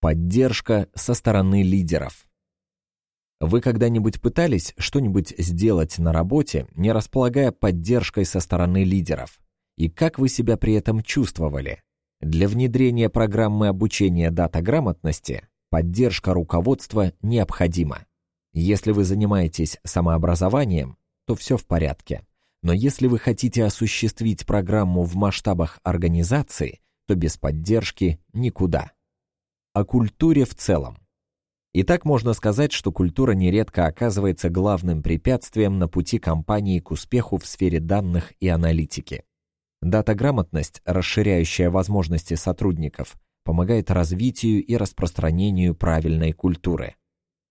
Поддержка со стороны лидеров. Вы когда-нибудь пытались что-нибудь сделать на работе, не располагая поддержкой со стороны лидеров? И как вы себя при этом чувствовали? Для внедрения программы обучения дата-грамотности поддержка руководства необходима. Если вы занимаетесь самообразованием, то все в порядке. Но если вы хотите осуществить программу в масштабах организации, то без поддержки никуда. О культуре в целом. Итак, можно сказать, что культура нередко оказывается главным препятствием на пути компании к успеху в сфере данных и аналитики. Дата-грамотность, расширяющая возможности сотрудников, помогает развитию и распространению правильной культуры.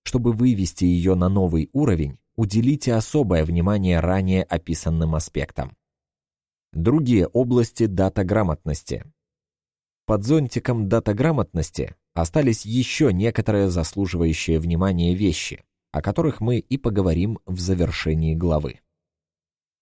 Чтобы вывести ее на новый уровень, уделите особое внимание ранее описанным аспектам. Другие области дата-грамотности. Под зонтиком дата-грамотности остались еще некоторые заслуживающие внимания вещи, о которых мы и поговорим в завершении главы.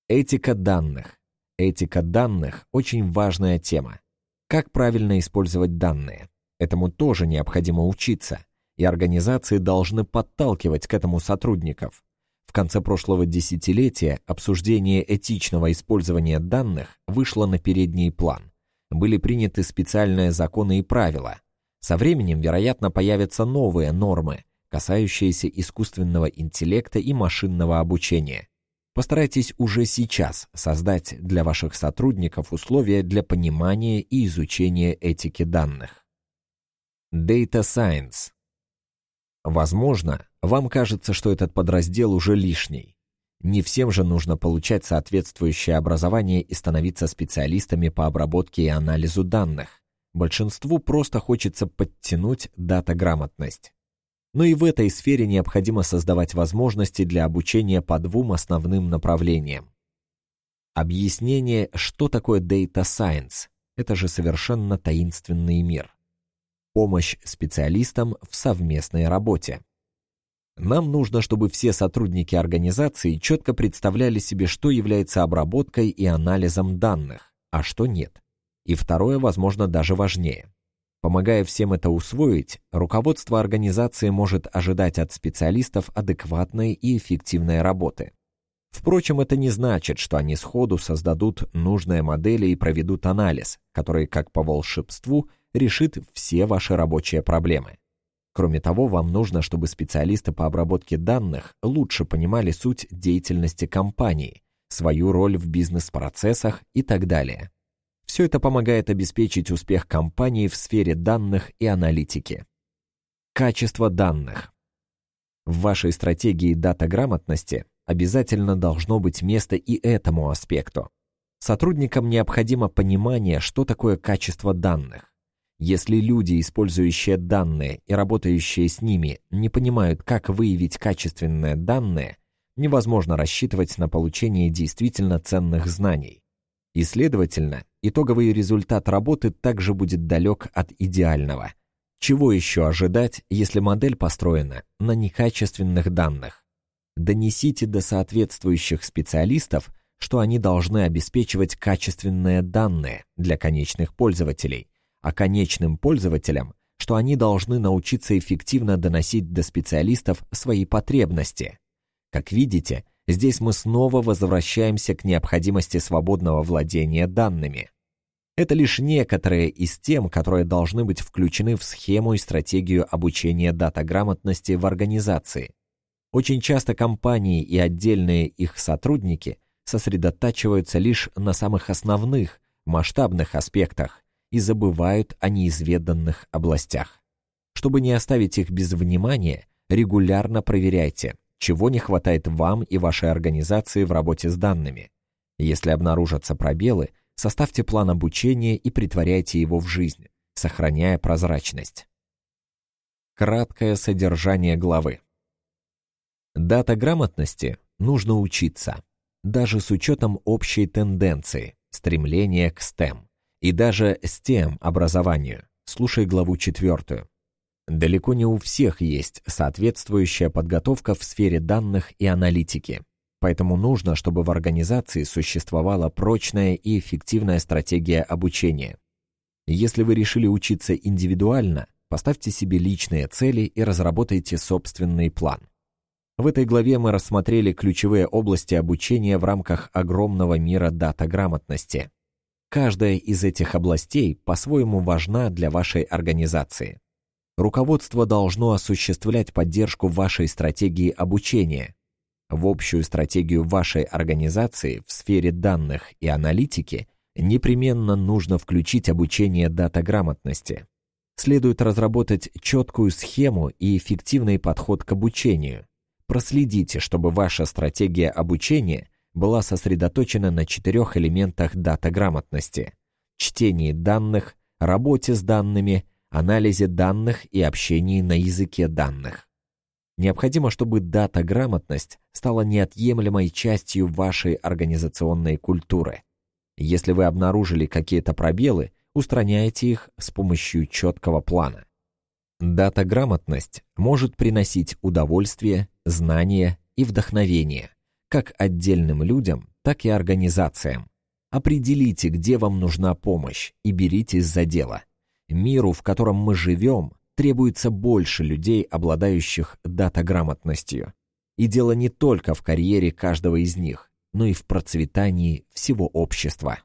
Этика данных. Этика данных – очень важная тема. Как правильно использовать данные? Этому тоже необходимо учиться, и организации должны подталкивать к этому сотрудников. В конце прошлого десятилетия обсуждение этичного использования данных вышло на передний план. Были приняты специальные законы и правила. Со временем, вероятно, появятся новые нормы, касающиеся искусственного интеллекта и машинного обучения. Постарайтесь уже сейчас создать для ваших сотрудников условия для понимания и изучения этики данных. Data Science. Возможно, вам кажется, что этот подраздел уже лишний. Не всем же нужно получать соответствующее образование и становиться специалистами по обработке и анализу данных. Большинству просто хочется подтянуть дата-грамотность. Но и в этой сфере необходимо создавать возможности для обучения по двум основным направлениям. Объяснение, что такое Data Science – это же совершенно таинственный мир. Помощь специалистам в совместной работе. Нам нужно, чтобы все сотрудники организации четко представляли себе, что является обработкой и анализом данных, а что нет. И второе, возможно, даже важнее. Помогая всем это усвоить, руководство организации может ожидать от специалистов адекватной и эффективной работы. Впрочем, это не значит, что они сходу создадут нужные модели и проведут анализ, который, как по волшебству, решит все ваши рабочие проблемы. Кроме того, вам нужно, чтобы специалисты по обработке данных лучше понимали суть деятельности компании, свою роль в бизнес-процессах и так далее. Все это помогает обеспечить успех компании в сфере данных и аналитики. Качество данных. В вашей стратегии дата-грамотности обязательно должно быть место и этому аспекту. Сотрудникам необходимо понимание, что такое качество данных. Если люди, использующие данные и работающие с ними, не понимают, как выявить качественные данные, невозможно рассчитывать на получение действительно ценных знаний. И, следовательно, итоговый результат работы также будет далек от идеального. Чего еще ожидать, если модель построена на некачественных данных? Донесите до соответствующих специалистов, что они должны обеспечивать качественные данные для конечных пользователей, а конечным пользователям, что они должны научиться эффективно доносить до специалистов свои потребности. Как видите, Здесь мы снова возвращаемся к необходимости свободного владения данными. Это лишь некоторые из тем, которые должны быть включены в схему и стратегию обучения дата-грамотности в организации. Очень часто компании и отдельные их сотрудники сосредотачиваются лишь на самых основных, масштабных аспектах и забывают о неизведанных областях. Чтобы не оставить их без внимания, регулярно проверяйте – чего не хватает вам и вашей организации в работе с данными. Если обнаружатся пробелы, составьте план обучения и притворяйте его в жизнь, сохраняя прозрачность. Краткое содержание главы. Дата грамотности нужно учиться, даже с учетом общей тенденции, стремления к STEM и даже STEM образованию. Слушай главу четвертую. Далеко не у всех есть соответствующая подготовка в сфере данных и аналитики. Поэтому нужно, чтобы в организации существовала прочная и эффективная стратегия обучения. Если вы решили учиться индивидуально, поставьте себе личные цели и разработайте собственный план. В этой главе мы рассмотрели ключевые области обучения в рамках огромного мира дата-грамотности. Каждая из этих областей по-своему важна для вашей организации. Руководство должно осуществлять поддержку вашей стратегии обучения. В общую стратегию вашей организации в сфере данных и аналитики непременно нужно включить обучение дата-грамотности. Следует разработать четкую схему и эффективный подход к обучению. Проследите, чтобы ваша стратегия обучения была сосредоточена на четырех элементах дата-грамотности – чтении данных, работе с данными – анализе данных и общении на языке данных. Необходимо, чтобы дата-грамотность стала неотъемлемой частью вашей организационной культуры. Если вы обнаружили какие-то пробелы, устраняйте их с помощью четкого плана. Дата-грамотность может приносить удовольствие, знания и вдохновение как отдельным людям, так и организациям. Определите, где вам нужна помощь и беритесь за дело. Миру, в котором мы живем, требуется больше людей, обладающих датаграмотностью. И дело не только в карьере каждого из них, но и в процветании всего общества.